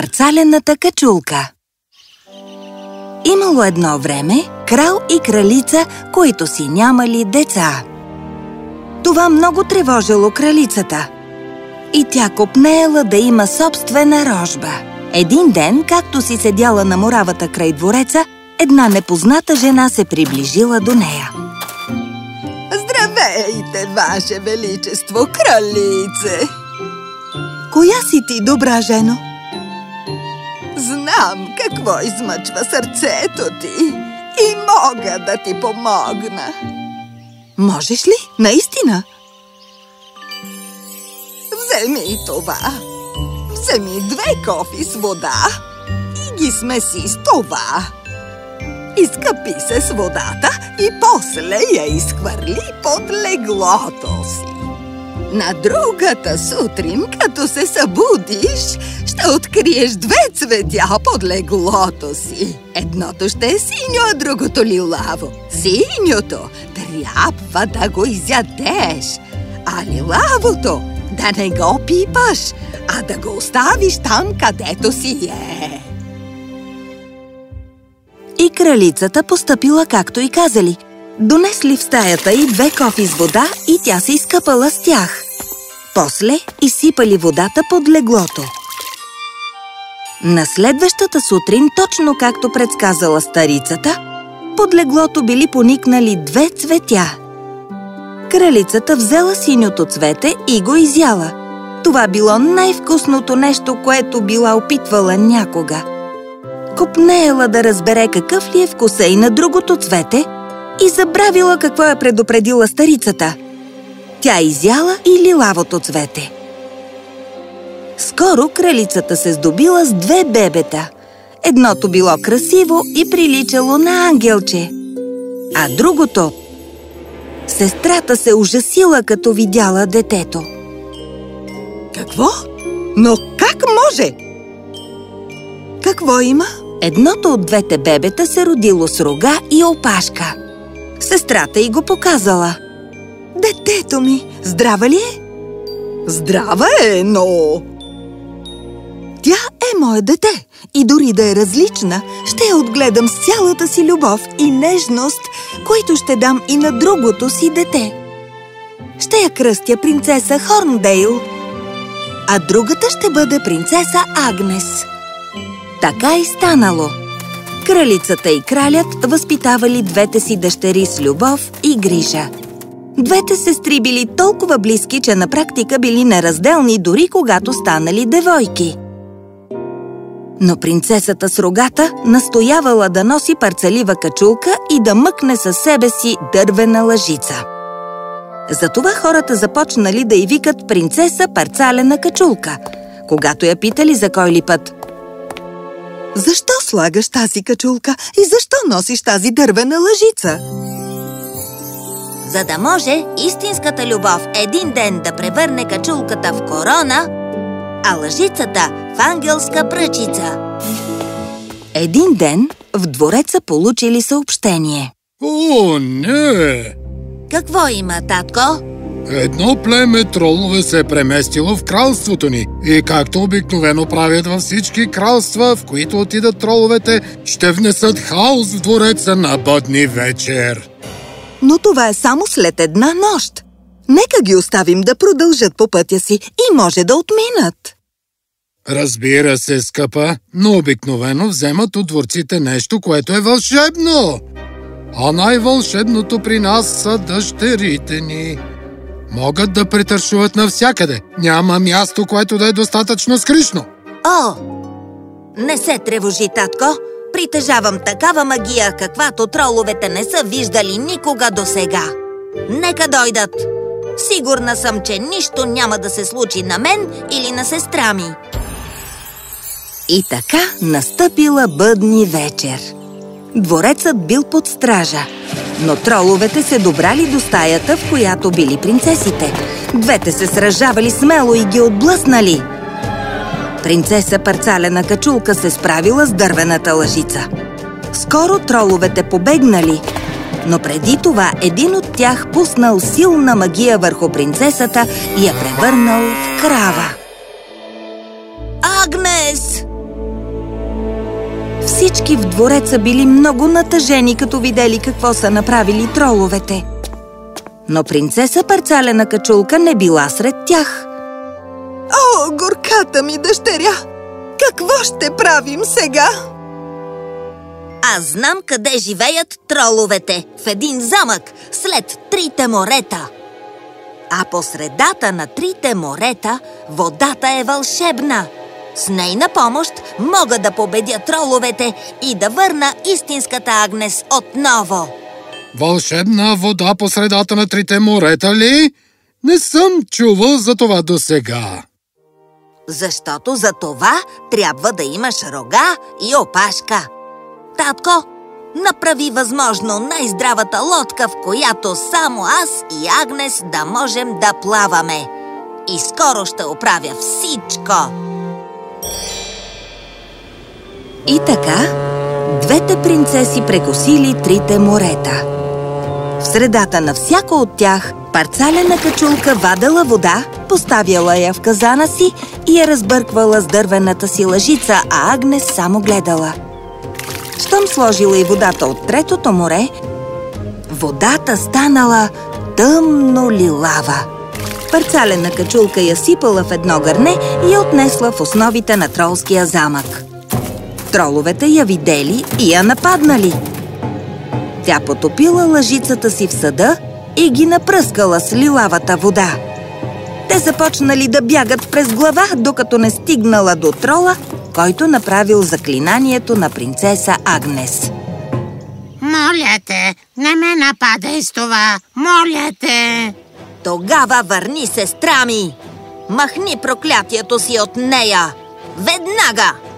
Парцалената качулка Имало едно време крал и кралица, които си нямали деца. Това много тревожило кралицата. И тя копнеела да има собствена рожба. Един ден, както си седяла на моравата край двореца, една непозната жена се приближила до нея. Здравейте, Ваше Величество, кралице! Коя си ти, добра жено? Знам какво измъчва сърцето ти и мога да ти помогна. Можеш ли? Наистина? Вземи това. Вземи две кофи с вода и ги смеси с това. Изкъпи се с водата и после я изхвърли под леглото си. На другата сутрин, като се събудиш, ще откриеш две цветя под леглото си. Едното ще е синьо, а другото лилаво. Синьото трябва да го изядеш, а лилавото да не го пипаш, а да го оставиш там, където си е. И кралицата постъпила както и казали. Донесли в стаята и две кофи с вода и тя се изкъпала с тях. После изсипали водата под леглото. На следващата сутрин, точно както предсказала старицата, под леглото били поникнали две цветя. Кралицата взела синьото цвете и го изяла. Това било най-вкусното нещо, което била опитвала някога. Копнеела да разбере какъв ли е вкуса и на другото цвете и забравила какво е предупредила старицата. Тя изяла и лилавото цвете. Скоро кралицата се здобила с две бебета. Едното било красиво и приличало на ангелче, а другото... Сестрата се ужасила, като видяла детето. Какво? Но как може? Какво има? Едното от двете бебета се родило с рога и опашка. Сестрата й го показала. Детето ми, здрава ли е? Здрава е, но... Тя е мое дете и дори да е различна, ще я отгледам с цялата си любов и нежност, които ще дам и на другото си дете. Ще я кръстя принцеса Хорндейл, а другата ще бъде принцеса Агнес. Така и станало. Кралицата и кралят възпитавали двете си дъщери с любов и грижа. Двете сестри били толкова близки, че на практика били неразделни дори когато станали девойки. Но принцесата с рогата настоявала да носи парцелива качулка и да мъкне със себе си дървена лъжица. Затова хората започнали да й викат принцеса парцалена качулка, когато я питали за кой ли път. Защо слагаш тази качулка и защо носиш тази дървена лъжица? За да може истинската любов един ден да превърне качулката в корона, а лъжицата в ангелска пръчица. Един ден в двореца получили съобщение. О, не! Какво има, татко? Едно племе тролове се е преместило в кралството ни и както обикновено правят във всички кралства, в които отидат троловете, ще внесат хаос в двореца на бъдни вечер. Но това е само след една нощ. Нека ги оставим да продължат по пътя си и може да отминат. Разбира се, скъпа, но обикновено вземат от дворците нещо, което е вълшебно. А най-вълшебното при нас са дъщерите ни. Могат да притършуват навсякъде. Няма място, което да е достатъчно скришно. О, не се тревожи, татко. Притежавам такава магия, каквато троловете не са виждали никога до сега. Нека дойдат. Сигурна съм, че нищо няма да се случи на мен или на сестра ми. И така настъпила бъдни вечер. Дворецът бил под стража, но троловете се добрали до стаята, в която били принцесите. Двете се сражавали смело и ги отблъснали. Принцеса Парцалена качулка се справила с дървената лъжица. Скоро троловете побегнали, но преди това един от тях пуснал силна магия върху принцесата и я превърнал в крава. Всички в двореца били много натъжени, като видели какво са направили троловете. Но принцеса Парцалена качулка не била сред тях. О, горката ми дъщеря! Какво ще правим сега? Аз знам къде живеят троловете В един замък след трите морета А по средата на трите морета водата е вълшебна С нейна помощ мога да победя троловете и да върна истинската Агнес отново Вълшебна вода по средата на трите морета ли? Не съм чувал за това до сега. Защото за това трябва да имаш рога и опашка. Татко, направи възможно най-здравата лодка, в която само аз и Агнес да можем да плаваме. И скоро ще оправя всичко. И така, двете принцеси прекосили трите морета. В средата на всяко от тях парцалена качулка вадела вода, поставяла я в казана си и я разбърквала с дървената си лъжица, а Агнес само гледала. Щом сложила и водата от третото море, водата станала тъмно лилава. Парцалена качулка я сипала в едно гърне и я отнесла в основите на тролския замък. Троловете я видели и я нападнали. Тя потопила лъжицата си в съда и ги напръскала с лилавата вода. Те започнали да бягат през глава, докато не стигнала до трола, който направил заклинанието на принцеса Агнес. Моля те, не ме нападай с това! Моля те! Тогава върни сестра ми! Махни проклятието си от нея! Веднага!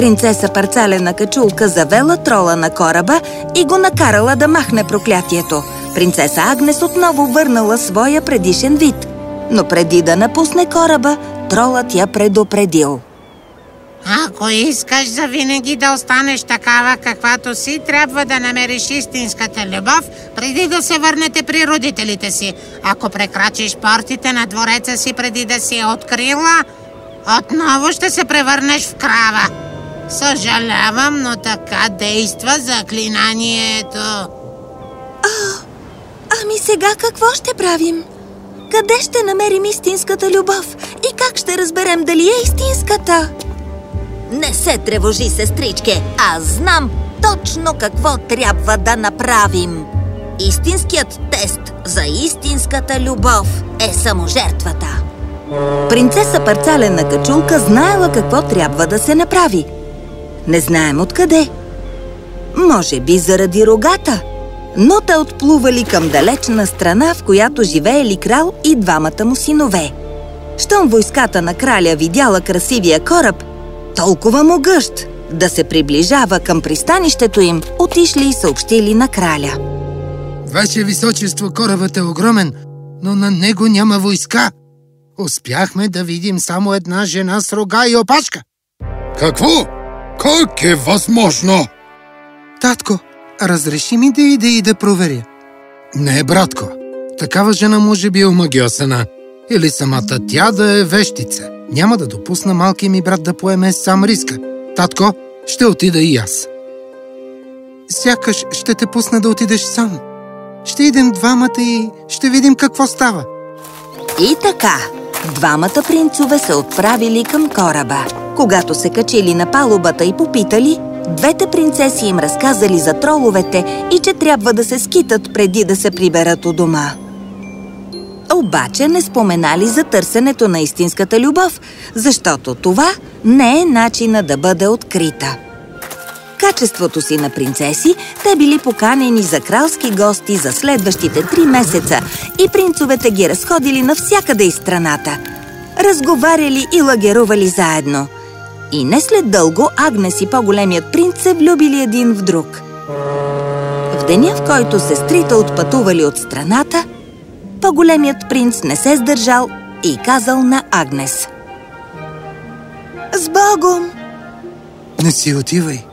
Принцеса Парцалена качулка завела трола на кораба и го накарала да махне проклятието. Принцеса Агнес отново върнала своя предишен вид. Но преди да напусне кораба, тролът я предупредил. Ако искаш завинаги да останеш такава, каквато си, трябва да намериш истинската любов, преди да се върнете при родителите си. Ако прекрачиш портите на двореца си преди да си я открила, отново ще се превърнеш в крава. Съжалявам, но така действа заклинанието. Ами сега какво ще правим? Къде ще намерим истинската любов? И как ще разберем дали е истинската? Не се тревожи, сестричке. Аз знам точно какво трябва да направим. Истинският тест за истинската любов е саможертвата. Принцеса Парцалена качулка знаела какво трябва да се направи. Не знаем откъде. Може би заради рогата. Но те отплували към далечна страна, в която живеели крал и двамата му синове. Щом войската на краля видяла красивия кораб, толкова могъщ, да се приближава към пристанището им, отишли и съобщили на краля. Ваше височество, корабът е огромен, но на него няма войска. Успяхме да видим само една жена с рога и опашка. Какво? Как е възможно? Татко, разреши ми да ида и да проверя. Не, братко. Такава жена може би е омагиосана. Или самата тя да е вещица. Няма да допусна малкия ми брат да поеме сам риска. Татко, ще отида и аз. Сякаш ще те пусна да отидеш сам. Ще идем двамата и ще видим какво става. И така, двамата принцове се отправили към кораба. Когато се качили на палубата и попитали, двете принцеси им разказали за троловете и че трябва да се скитат преди да се приберат у дома. Обаче не споменали за търсенето на истинската любов, защото това не е начина да бъде открита. Качеството си на принцеси, те били поканени за кралски гости за следващите три месеца и принцовете ги разходили навсякъде из страната. Разговаряли и лагерували заедно. И не след дълго Агнес и по-големият принц се влюбили един в друг. В деня, в който сестрите отпътували от страната, по-големият принц не се сдържал и казал на Агнес. С Богом! Не си отивай.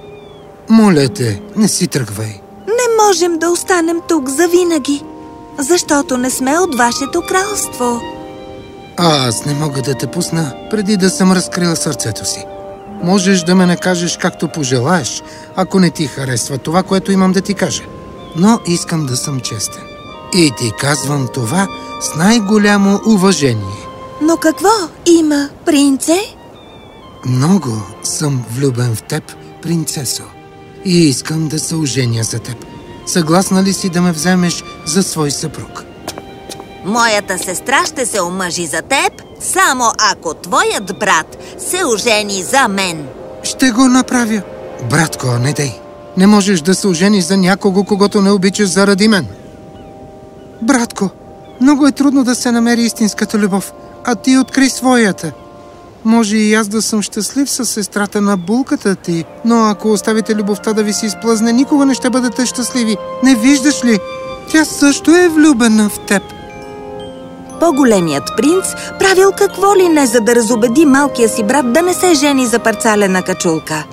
Моля те, не си тръгвай. Не можем да останем тук завинаги, защото не сме от вашето кралство. А аз не мога да те пусна, преди да съм разкрила сърцето си. Можеш да ме накажеш както пожелаеш, ако не ти харесва това, което имам да ти кажа. Но искам да съм честен. И ти казвам това с най-голямо уважение. Но какво има, принце? Много съм влюбен в теб, принцесо. И искам да се оженя за теб. Съгласна ли си да ме вземеш за свой съпруг? Моята сестра ще се омъжи за теб, само ако твоят брат се ожени за мен. Ще го направя. Братко, не дей. Не можеш да се ожени за някого, когато не обичаш заради мен. Братко, много е трудно да се намери истинската любов, а ти откри своята. Може и аз да съм щастлив с сестрата на булката ти, но ако оставите любовта да ви се изплъзне, никога не ще бъдете щастливи. Не виждаш ли? Тя също е влюбена в теб. По-големият принц правил какво ли не, за да разобеди малкия си брат да не се жени за парцалена качулка.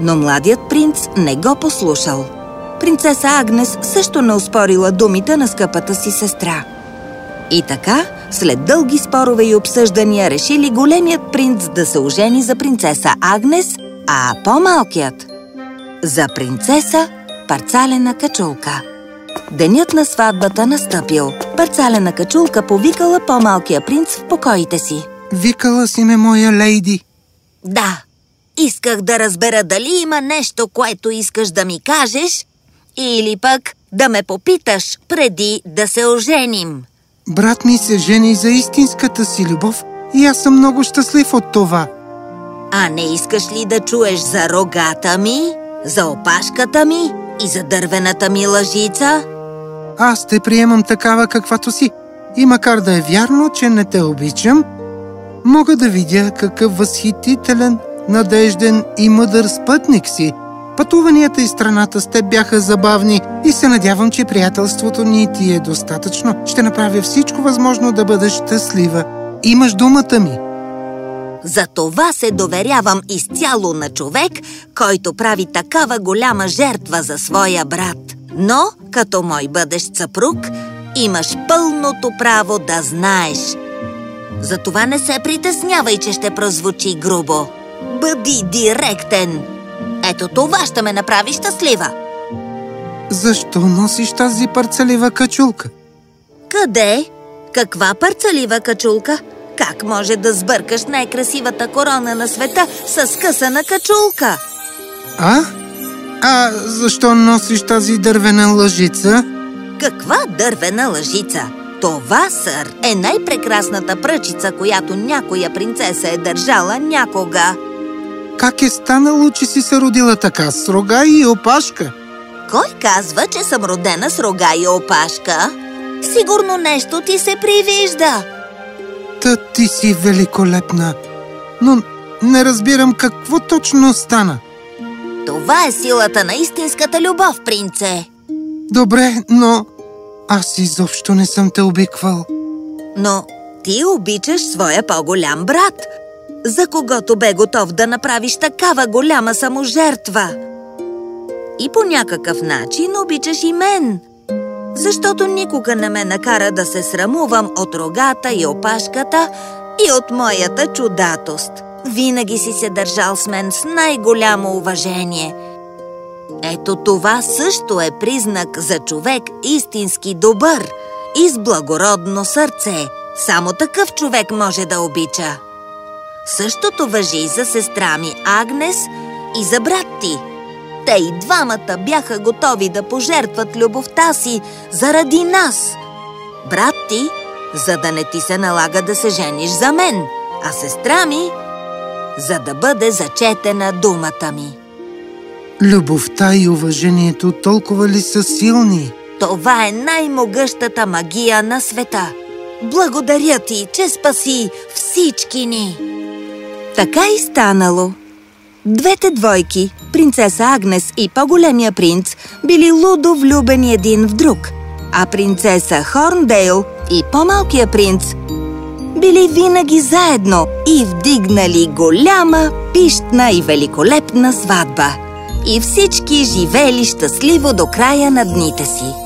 Но младият принц не го послушал. Принцеса Агнес също не успорила думите на скъпата си сестра. И така, след дълги спорове и обсъждания, решили големият принц да се ожени за принцеса Агнес, а по-малкият за принцеса Парцалена качулка. Денят на сватбата настъпил. Парцалена качулка повикала по-малкия принц в покоите си. Викала си ме, моя лейди. Да, исках да разбера дали има нещо, което искаш да ми кажеш или пък да ме попиташ преди да се оженим. Брат ми се жени за истинската си любов и аз съм много щастлив от това. А не искаш ли да чуеш за рогата ми, за опашката ми и за дървената ми лъжица? Аз те приемам такава каквато си. И макар да е вярно, че не те обичам, мога да видя какъв възхитителен, надежден и мъдър спътник си. Пътуванията из страната с теб бяха забавни и се надявам, че приятелството ни ти е достатъчно. Ще направя всичко възможно да бъдеш щастлива. Имаш думата ми. За това се доверявам изцяло на човек, който прави такава голяма жертва за своя брат. Но, като мой бъдещ съпруг, имаш пълното право да знаеш. Затова не се притеснявай, че ще прозвучи грубо. Бъди директен. Ето това ще ме направи щастлива. Защо носиш тази парцелива качулка? Къде? Каква парцалива качулка? Как може да сбъркаш най-красивата корона на света с късана качулка? А? А защо носиш тази дървена лъжица? Каква дървена лъжица? Това, сър, е най-прекрасната пръчица, която някоя принцеса е държала някога. Как е станало, че си се родила така, с рога и опашка? Кой казва, че съм родена с рога и опашка? Сигурно нещо ти се привижда. Та ти си великолепна. Но не разбирам какво точно стана. Това е силата на истинската любов, принце. Добре, но аз изобщо не съм те обиквал. Но ти обичаш своя по-голям брат, за когото бе готов да направиш такава голяма саможертва. И по някакъв начин обичаш и мен, защото никога не ме накара да се срамувам от рогата и опашката и от моята чудатост. Винаги си се държал с мен с най-голямо уважение. Ето това също е признак за човек истински добър и с благородно сърце. Само такъв човек може да обича. Същото въжи и за сестра ми Агнес и за брат ти. Те и двамата бяха готови да пожертват любовта си заради нас. Брат ти, за да не ти се налага да се жениш за мен, а сестра ми, за да бъде зачетена думата ми. Любовта и уважението толкова ли са силни? Това е най-могъщата магия на света. Благодаря ти, че спаси всички ни. Така и станало. Двете двойки, принцеса Агнес и по-големия принц, били лудо влюбени един в друг, а принцеса Хорндейл и по-малкия принц били винаги заедно и вдигнали голяма, пищна и великолепна сватба. И всички живели щастливо до края на дните си.